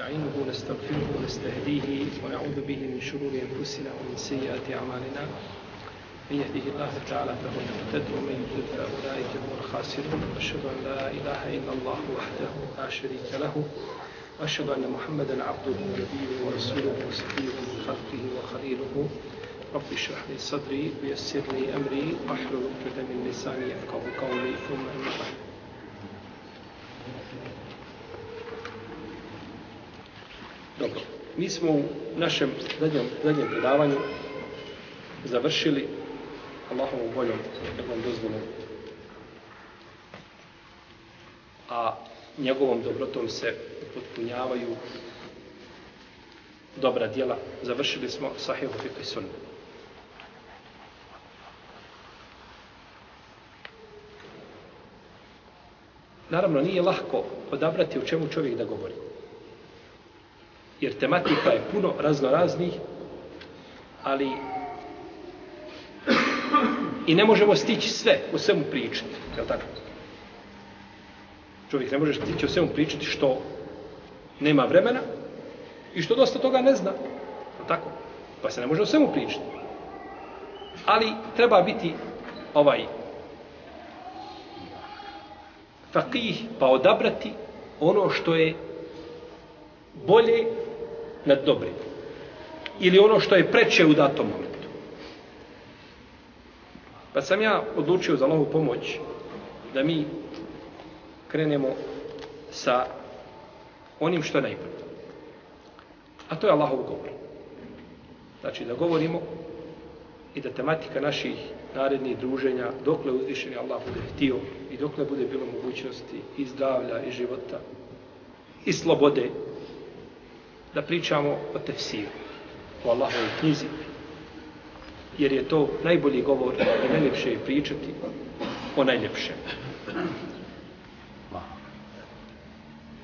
نستعينه ونستغفره ونستهديه ونعوذ به من شرور أنفسنا ومن سيئات أعمالنا. من يهده الله تعالى فهو المهتد ومن يضلل فأولئك هم الخاسرون. وأشهد أن لا إله إلا الله وحده لا شريك له. وأشهد أن محمدا عبده ونبيه ورسوله وصفيه من خلقه وخليله. رب اشرح لي صدري ويسر لي أمري واحلل عقدة من لساني يفقهوا قولي ثم أما بعد. Mi smo u našem zadnjem, zadnjem predavanju završili Allahovom voljom, njegovom dozvolom, a njegovom dobrotom se potpunjavaju dobra djela. Završili smo Sahihu Fiqh sunnu. Naravno, nije lahko odabrati u čemu čovjek da govori jer tematika je puno raznoraznih, ali i ne možemo stići sve u svemu pričati, je tako? Čovjek ne može stići u svemu pričati što nema vremena i što dosta toga ne zna, je tako? Pa se ne može u svemu pričati. Ali treba biti ovaj fakih, pa odabrati ono što je bolje nad dobrim. Ili ono što je preče u datom momentu. Pa sam ja odlučio za lovu pomoć da mi krenemo sa onim što je najbolje. A to je Allahov govor. Znači da govorimo i da tematika naših narednih druženja, dokle uzvišeni Allah bude htio i dokle bude bilo mogućnosti i zdravlja i života i slobode da pričamo o tefsiru, o Allahovoj knjizi, jer je to najbolji govor i najljepše je pričati o najljepšem.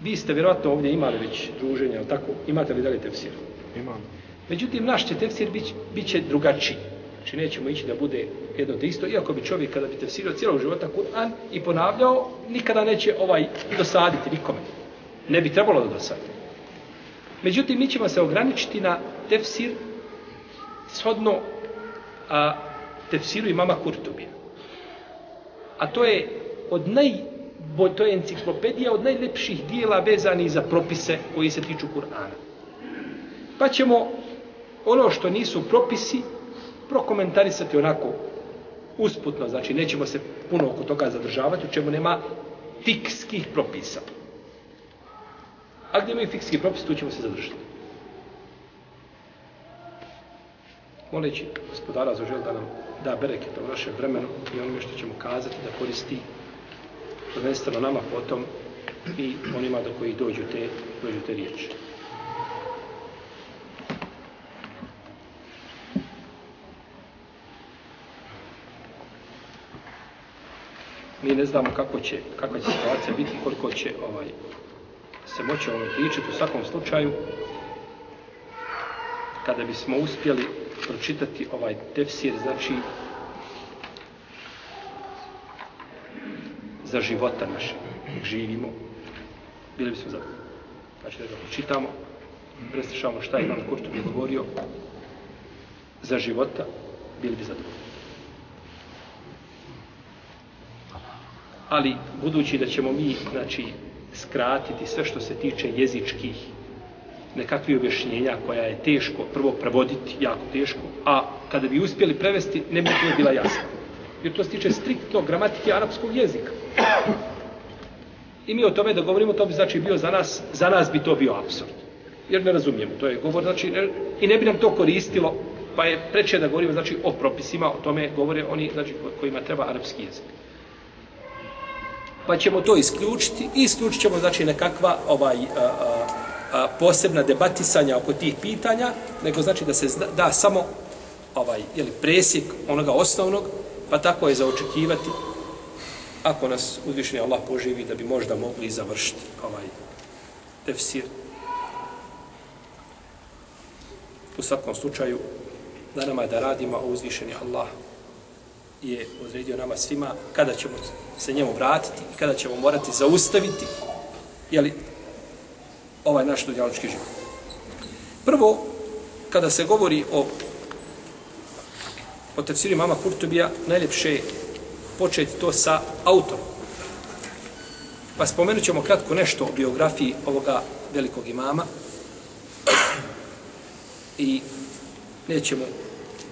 Vi ste vjerojatno ovdje imali već druženja, ali tako, imate li dalje tefsir? Imam. Međutim, naš će tefsir bit, bit će drugačiji. Znači, nećemo ići da bude jedno te isto, iako bi čovjek kada bi tefsirao cijelog života Kur'an i ponavljao, nikada neće ovaj dosaditi nikome. Ne bi trebalo da dosaditi. Međutim, mi ćemo se ograničiti na tefsir shodno a, tefsiru imama Kurtubija. A to je od naj, to je enciklopedija od najlepših dijela vezani za propise koji se tiču Kur'ana. Pa ćemo ono što nisu propisi prokomentarisati onako usputno, znači nećemo se puno oko toga zadržavati, u čemu nema tikskih propisa. A gdje imaju fikski propis, tu ćemo se zadržati. Moleći gospodara za žel da nam da bereketa u našem vremenu i onome što ćemo kazati da koristi prvenstveno nama potom i onima do koji dođu te, dođu te riječi. Mi ne znamo kako će, kakva će situacija biti, koliko će ovaj, se moći ovome pričati u svakom slučaju kada bismo uspjeli pročitati ovaj tefsir znači za života naše živimo bili bismo za znači da ga pročitamo preslišamo šta je Ivan Kurtub govorio za života bili bi zadovoljni. Ali budući da ćemo mi znači skratiti sve što se tiče jezičkih nekakvih objašnjenja koja je teško prvo prevoditi, jako teško, a kada bi uspjeli prevesti, ne bi to bila jasna. Jer to se tiče striktno gramatike arapskog jezika. I mi o tome da govorimo, to bi znači bio za nas, za nas bi to bio absurd. Jer ne razumijemo, to je govor, znači, ne, i ne bi nam to koristilo, pa je preče da govorimo, znači, o propisima, o tome govore oni, znači, kojima treba arapski jezik pa ćemo to isključiti i isključit ćemo znači nekakva ovaj a, a, a, posebna debatisanja oko tih pitanja, nego znači da se zna, da samo ovaj jeli presjek onoga osnovnog, pa tako je za očekivati ako nas uzvišeni Allah poživi da bi možda mogli završiti ovaj tefsir. U svakom slučaju, na nama da radimo, a uzvišeni Allah je odredio nama svima kada ćemo se njemu vratiti i kada ćemo morati zaustaviti jeli, ovaj naš dunjalički život. Prvo, kada se govori o o tefsiru mama Kurtubija, najljepše je početi to sa autorom. Pa spomenut ćemo kratko nešto o biografiji ovoga velikog imama i nećemo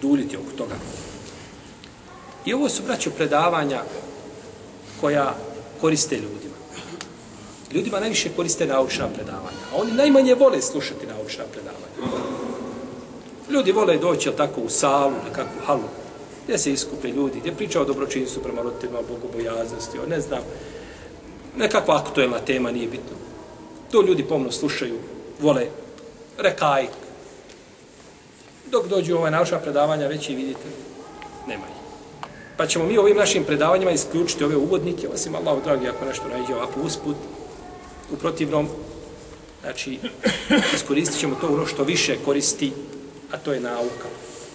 duljiti oko toga. I ovo su, braćo, predavanja koja koriste ljudima. Ljudima najviše koriste naučna predavanja, a oni najmanje vole slušati naučna predavanja. Ljudi vole doći tako u salu, nekakvu halu, gdje se iskupe ljudi, gdje priča o dobročinstvu prema roditeljima, bogobojaznosti, o ne znam, nekakva aktuelna tema, nije bitno. To ljudi pomno slušaju, vole rekajk. Dok dođu ova naučna predavanja, već i vidite, nema ih. Pa ćemo mi ovim našim predavanjima isključiti ove uvodnike, osim Allahu dragi, ako nešto najde ovako usput, u protivnom, znači, iskoristit ćemo to ono što više koristi, a to je nauka.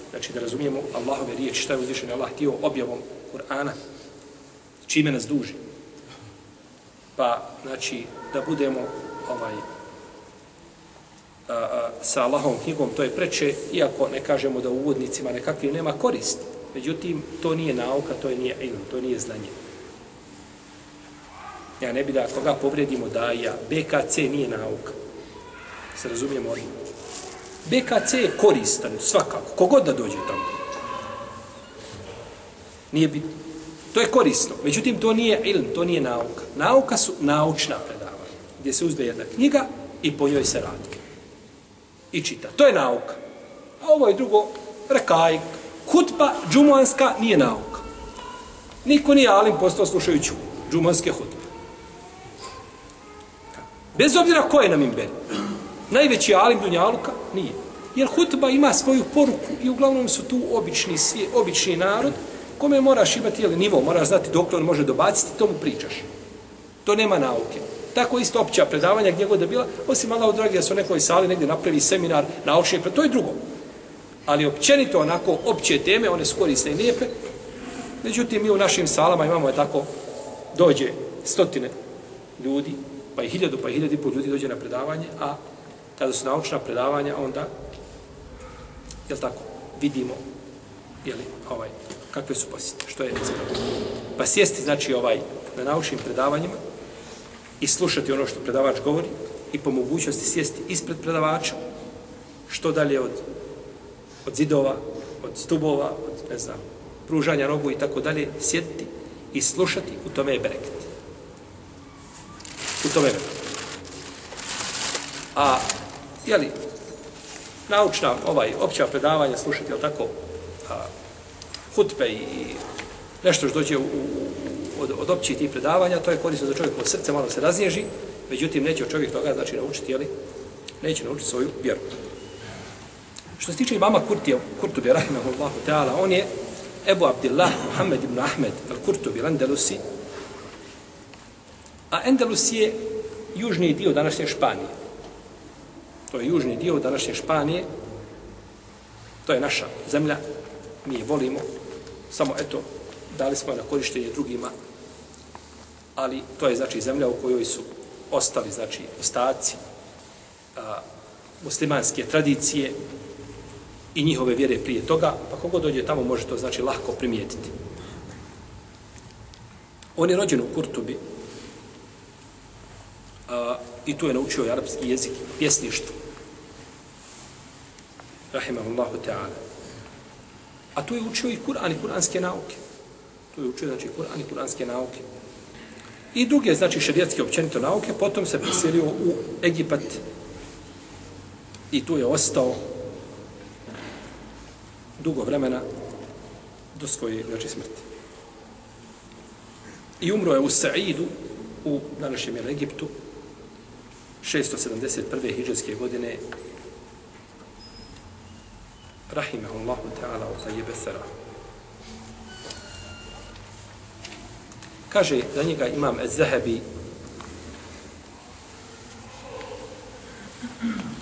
Znači, da razumijemo Allahove riječi, šta je uzvišen Allah htio objavom Kur'ana, čime nas duži. Pa, znači, da budemo ovaj, a, a, sa Allahovom knjigom, to je preče, iako ne kažemo da u uvodnicima nekakvi nema koristi. Međutim, to nije nauka, to je nije ilm, to nije znanje. Ja ne bi da koga povredimo da ja, BKC nije nauka. Se razumijemo ovim. BKC je koristan, svakako, kogod da dođe tamo. Nije bitno. To je korisno. Međutim, to nije ilm, to nije nauka. Nauka su naučna predavanja, gdje se uzme jedna knjiga i po njoj se radi. I čita. To je nauka. A ovo je drugo, rekajk, hutba džumanska nije nauka. Niko nije alim postao slušajući džumanske hutbe. Bez obzira ko je nam imberi najveći alim Dunjaluka? Nije. Jer hutba ima svoju poruku i uglavnom su tu obični, svije, obični narod kome moraš imati jeli, nivo, moraš znati dok on može dobaciti, tomu pričaš. To nema nauke. Tako isto opća predavanja gdje god je bila, osim Allah dragi da su nekoj sali negdje napravi seminar naučni, pa to je drugo. Ali općenito onako opće teme, one su korisne i lijepe. Međutim, mi u našim salama imamo je tako, dođe stotine ljudi, pa i hiljadu, pa i hiljadu i pol ljudi dođe na predavanje, a kada su naučna predavanja, onda, jel tako, vidimo, jeli, ovaj, kakve su posjete, što je ispravno. Pa sjesti, znači, ovaj, na naučnim predavanjima i slušati ono što predavač govori i po mogućnosti sjesti ispred predavača, što dalje od, od zidova, od stubova, od, ne znam, pružanja rogu i tako dalje, sjediti i slušati, u tome je bereket. U tome je bereket. A jeli, naučna, ovaj, opća predavanja slušati, jel tako, a, hutbe i nešto što dođe u, u, od, od općih tih predavanja, to je korisno za čovjek od srce, malo se raznježi, međutim, neće čovjek toga, znači, naučiti, jeli, neće naučiti svoju vjeru. Što se tiče imama Kurtija, Kurtubi, rahimahullahu ta'ala, on je Ebu Abdillah Muhammed ibn Ahmed al-Kurtubi, Andalusi, a Andalus je južni dio današnje Španije. To je južni dio današnje Španije. To je naša zemlja. Mi je volimo. Samo, eto, dali smo na korištenje drugima. Ali to je, znači, zemlja u kojoj su ostali, znači, ostaci a, muslimanske tradicije i njihove vjere prije toga. Pa kogo dođe tamo može to, znači, lahko primijetiti. On je rođen u Kurtubi, a, i tu je naučio arapski jezik, pjesništvo. Rahimahullahu ta'ala. A tu je učio i Kur'an i kur'anske nauke. Tu je učio, znači, Kur'an i kur'anske nauke. I druge, znači, šarijatske općenito nauke, potom se preselio u Egipat i tu je ostao dugo vremena do svoje, znači, smrti. I umro je u Sa'idu, u današnjem Egiptu, 671. hijđarske godine rahimahullahu ta'ala u tajjebe sara. Kaže za njega imam Zahebi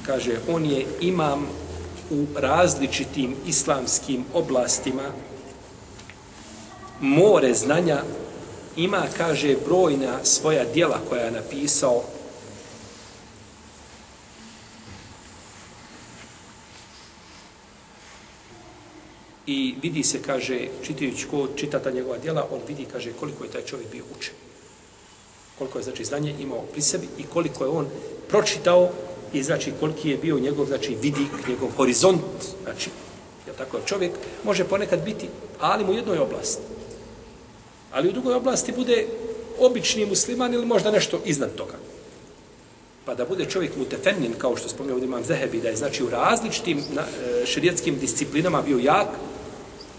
kaže on je imam u različitim islamskim oblastima more znanja ima, kaže, brojna svoja dijela koja je napisao i vidi se, kaže, čitajući ko čita ta njegova dijela, on vidi, kaže, koliko je taj čovjek bio učen. Koliko je, znači, znanje imao pri sebi i koliko je on pročitao i, znači, koliki je bio njegov, znači, vidik, njegov horizont, znači, je tako, čovjek može ponekad biti, ali u jednoj oblasti. Ali u drugoj oblasti bude obični musliman ili možda nešto iznad toga. Pa da bude čovjek mutefennin, kao što spomnio ovdje imam Zehebi, da je znači u različitim na, e, šerijetskim disciplinama bio jak,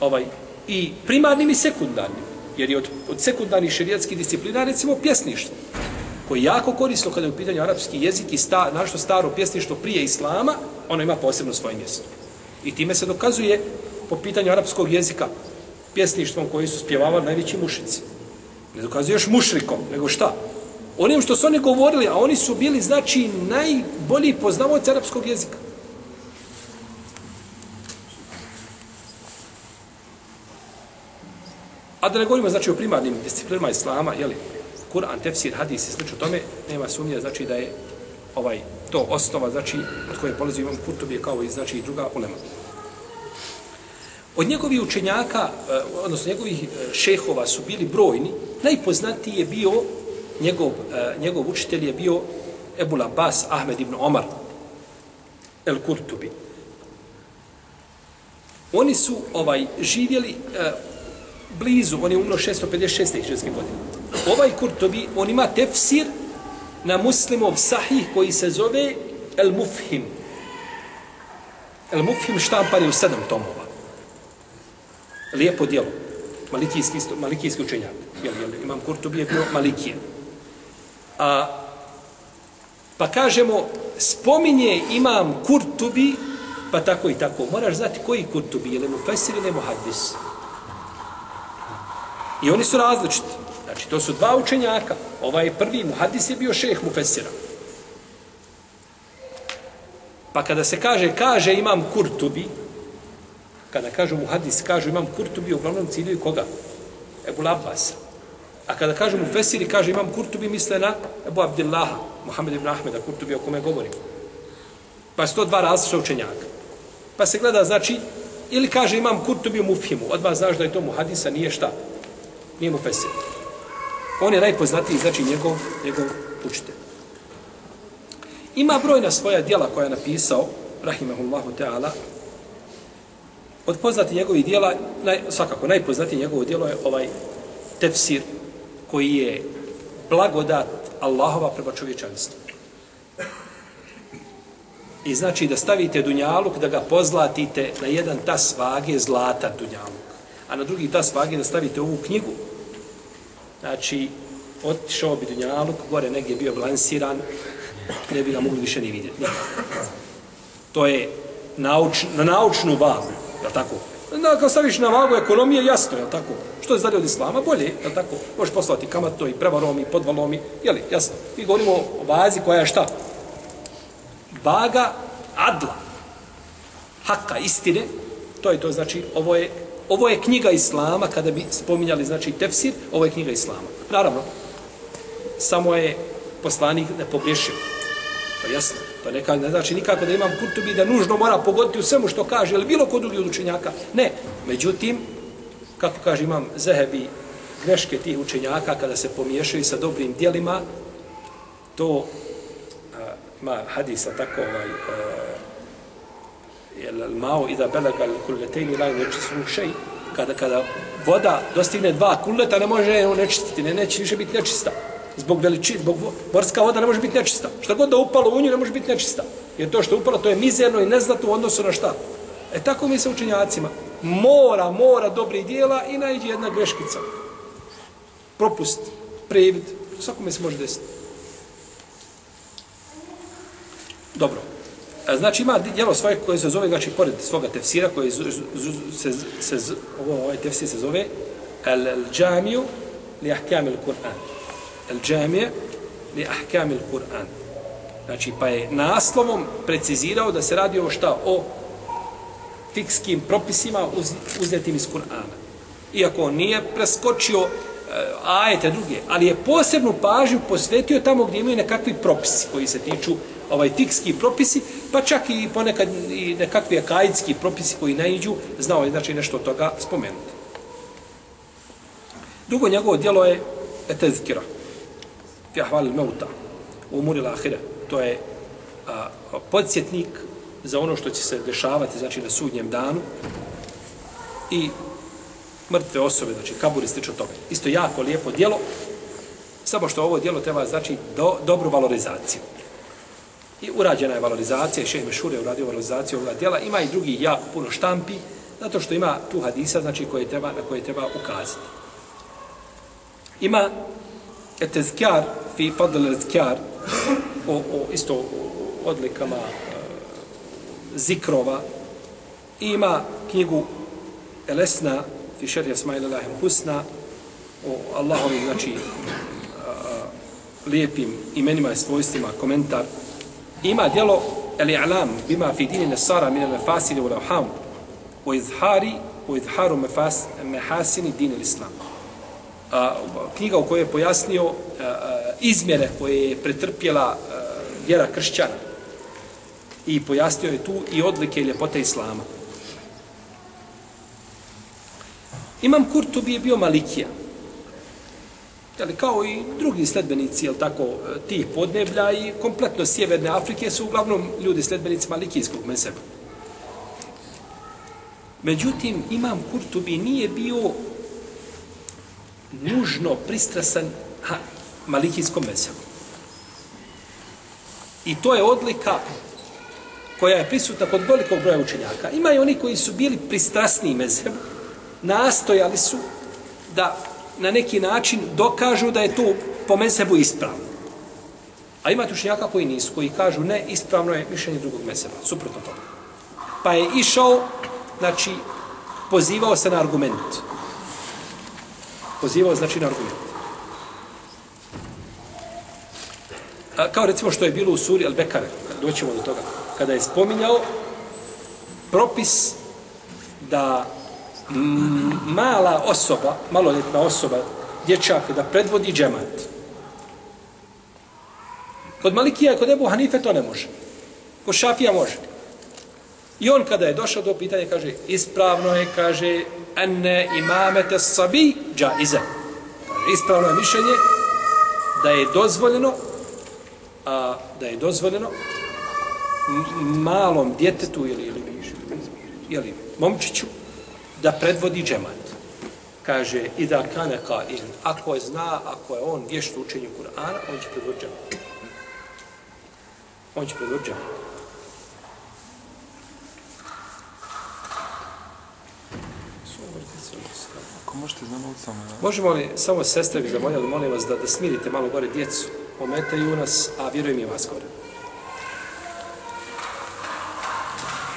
ovaj, i primarnim i sekundarnim. Jer je od, od sekundarnih šerijetskih disciplina, recimo, pjesništvo, koji je jako korisno kada je u pitanju arapski jezik i sta, našto staro pjesništvo prije islama, ono ima posebno svoje mjesto. I time se dokazuje po pitanju arapskog jezika pjesništvom koji su spjevavali najveći mušici. Ne dokazuje još mušrikom, nego šta? Onim što su oni govorili, a oni su bili, znači, najbolji poznavoci arapskog jezika. A da ne govorimo, znači, o primarnim disciplinama islama, jeli, Kur'an, tefsir, hadis i slično tome, nema sumnje, znači, da je ovaj to osnova, znači, od koje polazi imam Kurtobi, kao i, znači, i druga ulema. Od njegovih učenjaka, eh, odnosno njegovih eh, šehova su bili brojni, najpoznatiji je bio, njegov, eh, njegov učitelj je bio Ebul Abbas Ahmed ibn Omar, El Kurtubi. Oni su ovaj živjeli blizu, on je umro 656. hiđarske godine. Ovaj Kurtobi, on ima tefsir na muslimov sahih koji se zove El Mufhim. El Mufhim štampan je u sedam tomova. Lijepo dijelo. Malikijski, malikijski učenjak. Jel, jel, imam Kurtobi je bio Malikije. A, pa kažemo, spominje imam Kurtubi, pa tako i tako. Moraš znati koji Kurtubi, je li mu fesir ili mu hadis. I oni su različiti. Znači, to su dva učenjaka. Ovaj prvi muhadis je bio šeh mufesira. Pa kada se kaže, kaže imam Kurtubi, kada kažu muhadis, kažu imam Kurtubi, uglavnom ciljuju koga? Ebu Labbasa. A kada kažu mu Fesiri, kaže imam Kurtubi, misle na Ebu Abdillaha, Muhammed ibn Ahmeda, Kurtubi, o kome govorim. Pa su to dva različita učenjaka. Pa se gleda, znači, ili kaže imam Kurtubi u Mufhimu, od vas znaš da je to muhadisa, nije šta? Nije mu On je najpoznatiji, znači, njegov, njegov učitelj. Ima brojna svoja dijela koja je napisao, rahimahullahu ta'ala, od poznati njegovih dijela, naj, svakako najpoznatiji njegovo dijelo je ovaj tefsir koji je blagodat Allahova prema čovječanstvu. I znači da stavite dunjaluk, da ga pozlatite na jedan tas vage zlata dunjaluk. A na drugi tas vage da stavite ovu knjigu. Znači, otišao bi dunjaluk, gore negdje bio balansiran, ne bi ga mogli više ni vidjeti. To je nauč, na naučnu vagu, je tako? Da, kad staviš na vagu ekonomije, jasno, je tako? Što je zadnje od islama? Bolje, je tako? Možeš poslati kamatno i prevarom i podvalom i, je li, jasno? Mi govorimo o vazi koja je šta? Vaga adla. Haka istine, to je to, znači, ovo je, ovo je knjiga islama, kada bi spominjali, znači, tefsir, ovo je knjiga islama. Naravno, samo je poslanik ne pogriješio. To je jasno. To neka, ne znači nikako da imam kurtubi da nužno mora pogoditi u svemu što kaže, ili bilo kod drugih učenjaka. Ne. Međutim, kako kaže imam Zehebi, greške tih učenjaka kada se pomiješaju sa dobrim dijelima, to a, ima hadisa tako ovaj, a, jel mao i da belega kulletejni laj nečistu šej, kada, kada voda dostigne dva kulleta, ne može nečistiti, ne, neće više biti nečista zbog veličine, zbog morska voda ne može biti nečista. Šta god da upalo u nju ne može biti nečista. Jer to što je upalo, to je mizerno i neznato u odnosu na šta. E tako mi sa učenjacima. Mora, mora dobrih dijela i najde jedna greškica. Propust, previd, svakome se može desiti. Dobro. Znači ima djelo svoje koje se zove, znači pored svoga tefsira, koje se, se, se, ovo, ovaj tefsir se zove El, el džamiju li ahkamil Kur'an Al džamije li ahkam il Kur'an. Znači, pa je naslovom precizirao da se radi o šta? O fikskim propisima uz, uzetim iz Kur'ana. Iako on nije preskočio eh, ajete druge, ali je posebnu pažnju posvetio tamo gdje imaju nekakvi propisi koji se tiču ovaj fikski propisi, pa čak i ponekad i nekakvi akaidski propisi koji naiđu, znao je znači nešto od toga spomenuti. Drugo njegovo djelo je etezkira. Fi ahval meuta. U umuri lahire. To je a, podsjetnik za ono što će se dešavati, znači na sudnjem danu i mrtve osobe, znači kaburi slično tome. Isto jako lijepo djelo, samo što ovo djelo treba znači do, dobru valorizaciju. I urađena je valorizacija, šeh Mešur je uradio valorizaciju ovoga djela, ima i drugi jako puno štampi, zato što ima tu hadisa, znači koje treba, na koje treba ukazati. Ima etezkjar, fi fadl etezkjar, o, o, isto o odlikama e, zikrova, I ima knjigu Elesna, fi šerja smajla lahim husna, o Allahovim, znači, a, lijepim imenima i svojstvima, komentar. Ima djelo El-I'lam, bima fi dini nesara min al-mefasili u lauham, o izhari, o izharu mefas, mehasini dini l'islam. A, knjiga u kojoj je pojasnio a, a, izmjere koje je pretrpjela a, vjera kršćana i pojasnio je tu i odlike i ljepote islama. Imam Kurtubi je bio Malikija. Jeli, kao i drugi sledbenici, jel tako, e, tih podneblja i kompletno sjeverne Afrike su uglavnom ljudi sledbenici Malikijskog mezeba. Međutim, Imam Kurtubi nije bio nužno pristrasan ha, Malikijskom mezebu. I to je odlika koja je prisutna kod velikog broja učenjaka. Ima i oni koji su bili pristrasni mezebu, nastojali su da na neki način dokažu da je to po mesebu ispravno. A ima tušnjaka koji nisu, koji kažu ne, ispravno je mišljenje drugog meseba, suprotno toga. Pa je išao, znači, pozivao se na argument. Pozivao znači na argument. A, kao recimo što je bilo u suri Al-Bekare, doćemo do toga, kada je spominjao propis da mala osoba, maloljetna osoba, dječak, da predvodi džemat. Kod Malikija i kod Ebu Hanife to ne može. Kod Šafija može. I on kada je došao do pitanja, kaže, ispravno je, kaže, ene imamete sabi džaize. Kaže, ispravno je mišljenje da je dozvoljeno a, da je dozvoljeno malom djetetu ili, ili, ili momčiću da predvodi džemat. Kaže, i da kane ka in, ako je zna, ako je on vješt u učenju Kur'ana, on će predvodi džemat. On će predvodi džemat. Ako možete znamo samo... Možemo li samo sestre bi zamoljali, molim vas da, da smirite malo gore djecu, ometaju nas, a vjerujem i vas gore.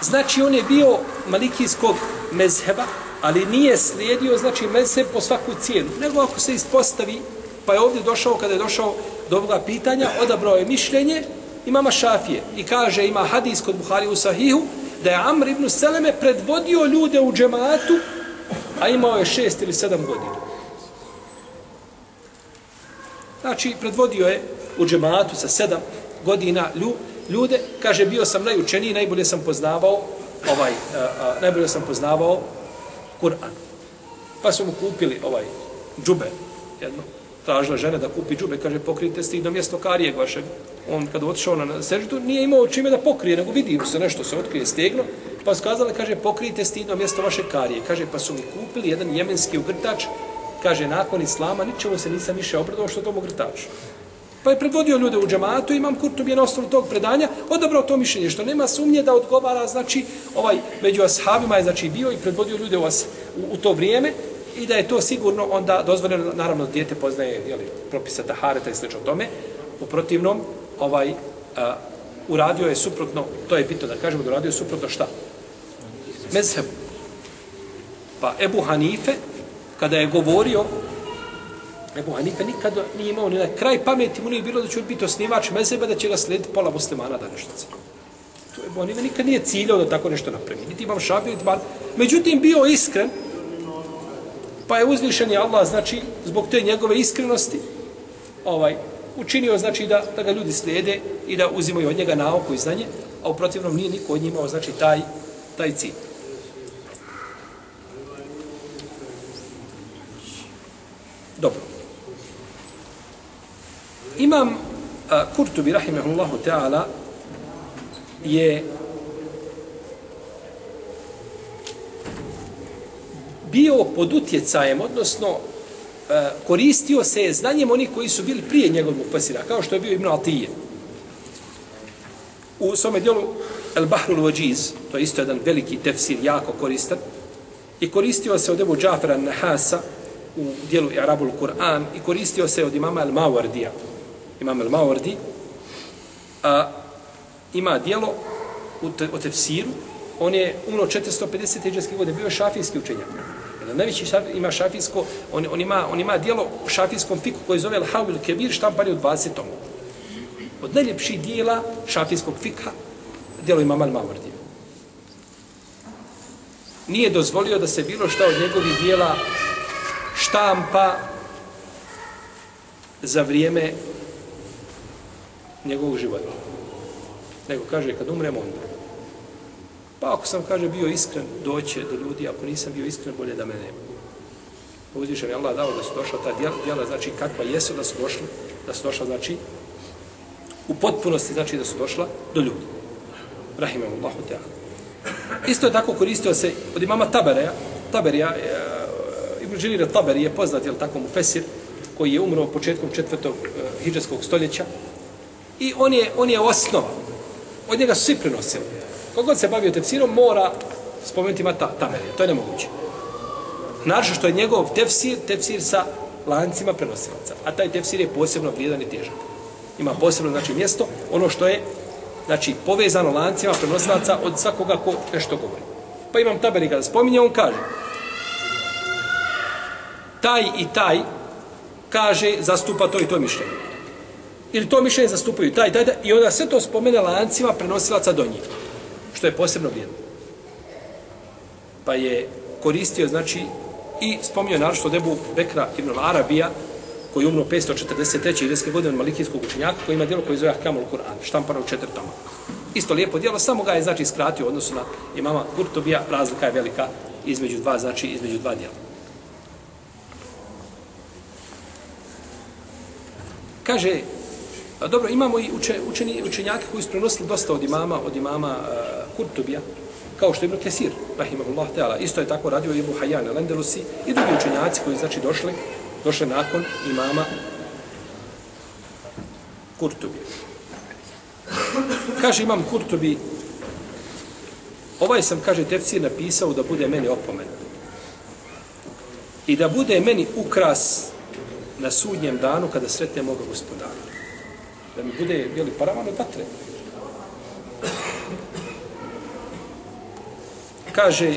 Znači, on je bio malikijskog mezheba, ali nije slijedio, znači, mezheb po svaku cijenu. Nego ako se ispostavi, pa je ovdje došao, kada je došao do ovoga pitanja, odabrao je mišljenje imama Šafije i kaže, ima hadis kod Buhari u Sahihu, da je Amr ibn Seleme predvodio ljude u džematu, a imao je šest ili sedam godina. Znači, predvodio je u džematu sa sedam godina ljude, kaže, bio sam najučeniji, najbolje sam poznavao ovaj, a, a, najbolje sam poznavao Kur'an. Pa su mu kupili ovaj džube, jedno, tražila žene da kupi džube, kaže, pokrijte stidno mjesto karijeg vašeg. On, kada otišao na seždu, nije imao čime da pokrije, nego vidi se nešto, se otkrije stegno, pa skazala, kaže, pokrijte stidno mjesto vaše karije. Kaže, pa su mi kupili jedan jemenski ugrtač, kaže, nakon islama, ničemu se nisam više obradovao što tom ugrtaču. Pa je predvodio ljude u džamatu, imam Kurtub je na osnovu tog predanja, odabrao to mišljenje, što nema sumnje da odgovara, znači, ovaj, među ashabima je, znači, bio i predvodio ljude u, as, u, u to vrijeme, i da je to sigurno onda dozvoljeno, naravno, dijete poznaje, jeli, propisa Tahareta i slično tome, u protivnom, ovaj, a, uradio je suprotno, to je bitno da kažemo, da uradio je suprotno šta? Mezhebu. Pa Ebu Hanife, kada je govorio Ebu Hanife nikad nije imao ni na kraj pameti mu nije bilo da će biti osnivač mezeba da će ga slediti pola muslimana današnjice. To je Ebu Hanife nikad nije ciljao da tako nešto napravi. Niti imam šabio, niti Međutim, bio iskren, pa je uzvišen je Allah, znači, zbog te njegove iskrenosti, ovaj, učinio znači da, da ga ljudi slijede i da uzimaju od njega nauku i znanje, a u protivnom nije niko od njih imao znači taj, taj cilj. Dobro. Imam uh, Kurtubi, rahimahullahu ta'ala, je bio pod utjecajem, odnosno koristio se je znanjem onih koji su bili prije njegovog mufasira, kao što je bio Ibn Atije. U svome dijelu El Bahrul Wajiz, to je isto jedan veliki tefsir, jako koristan, i koristio se od Ebu Džafra Nahasa u dijelu Arabul Kur'an i koristio se od imama El Mawardija. Imam El Mawardi a, ima dijelo u, te, o tefsiru, on je umro 450. iđeske godine, bio je šafijski učenjak. Jedan najveći šaf, ima šafijsko, on, on, ima, on ima dijelo u šafijskom fiku koji zove Al-Hawil Kebir, štampan je u 20 tomu. Od najljepših dijela šafijskog fika, dijelo ima Mal Mawardi. Nije dozvolio da se bilo šta od njegovih dijela štampa za vrijeme njegovog života. Nego kaže, kad umrem, onda. Pa ako sam, kaže, bio iskren, doće do ljudi, ako nisam bio iskren, bolje da me nema. Uzvišen je Allah dao da su došla ta djela, djela, znači kakva jesu da su došla, da su došla, znači, u potpunosti, znači da su došla do ljudi. Rahimahu Allahu Teala. Isto je tako koristio se od imama Taberija, Taberija, e, Ibn Đelire Taberi je poznat, jel tako mu Fesir, koji je umro početkom četvrtog e, hijđarskog stoljeća. I on je, on je osnova. Od njega su svi prenosili. Kogod se bavio tefsirom, mora spomenuti ima ta, tamerije. To je nemoguće. Naravno što je njegov tefsir, tefsir sa lancima prenosilaca. A taj tefsir je posebno vrijedan i težak. Ima posebno znači, mjesto, ono što je znači, povezano lancima prenosilaca od svakoga ko nešto govori. Pa imam taberi kada spominje, on kaže taj i taj kaže zastupa to i to mišljenje. Ili to mišljenje zastupaju taj, taj, taj, i onda sve to spomene lancima prenosilaca do njih što je posebno vrijedno. Pa je koristio, znači, i spomnio naravno debu Bekra ibn Arabija, koji umro 543. iljeske godine od malikijskog učenjaka, koji ima djelo koji zove Ahkamul Kur'an, štampano u četvrtama. Isto lijepo djelo, samo ga je, znači, skratio odnosu na imama Kurtobija, razlika je velika između dva, znači, između dva djela. Kaže, a dobro, imamo i uče, učeni, učenjake koji su prenosili dosta od imama, od imama uh, Kurtubija, kao što je Ibn Kesir, rahimahullah teala. Isto je tako radio Ibn Hayyan al-Andalusi i drugi učenjaci koji znači došli, došli nakon imama Kurtubija. Kaže imam Kurtubi, ovaj sam, kaže, tefsir napisao da bude meni opomen. I da bude meni ukras na sudnjem danu kada sretne moga gospodara. Da mi bude, jeli, paravan od vatre. kaže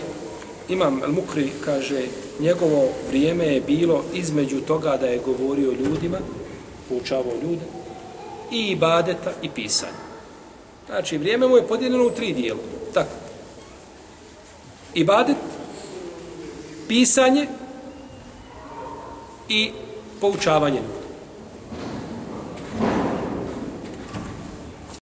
imam El Mukri kaže njegovo vrijeme je bilo između toga da je govorio ljudima poučavao ljude i ibadeta i pisanja. Znači vrijeme mu je podijeljeno u tri dijela tako. Ibadet pisanje i poučavanje ljudi.